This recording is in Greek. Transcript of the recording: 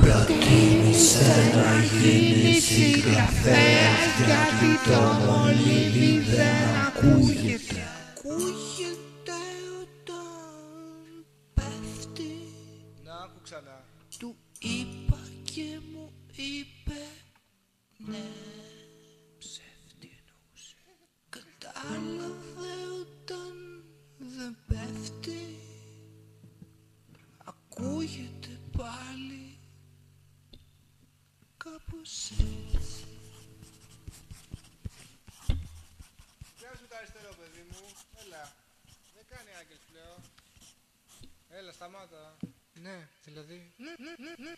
Προτίμησε να γίνεις συγγραφέας γιατί το μολύβι δεν ακούγεται. Ακούγεται όταν πέφτει Να άκου ξανά. Του είπα και μου είπε Ακούγεται πάλι Κάπως έτσι Πιάσου το αριστερό, παιδί μου. Έλα. Δεν κάνει άγγελς πλέον. Έλα, σταμάτα. Ναι, δηλαδή. Εντάξει, παπά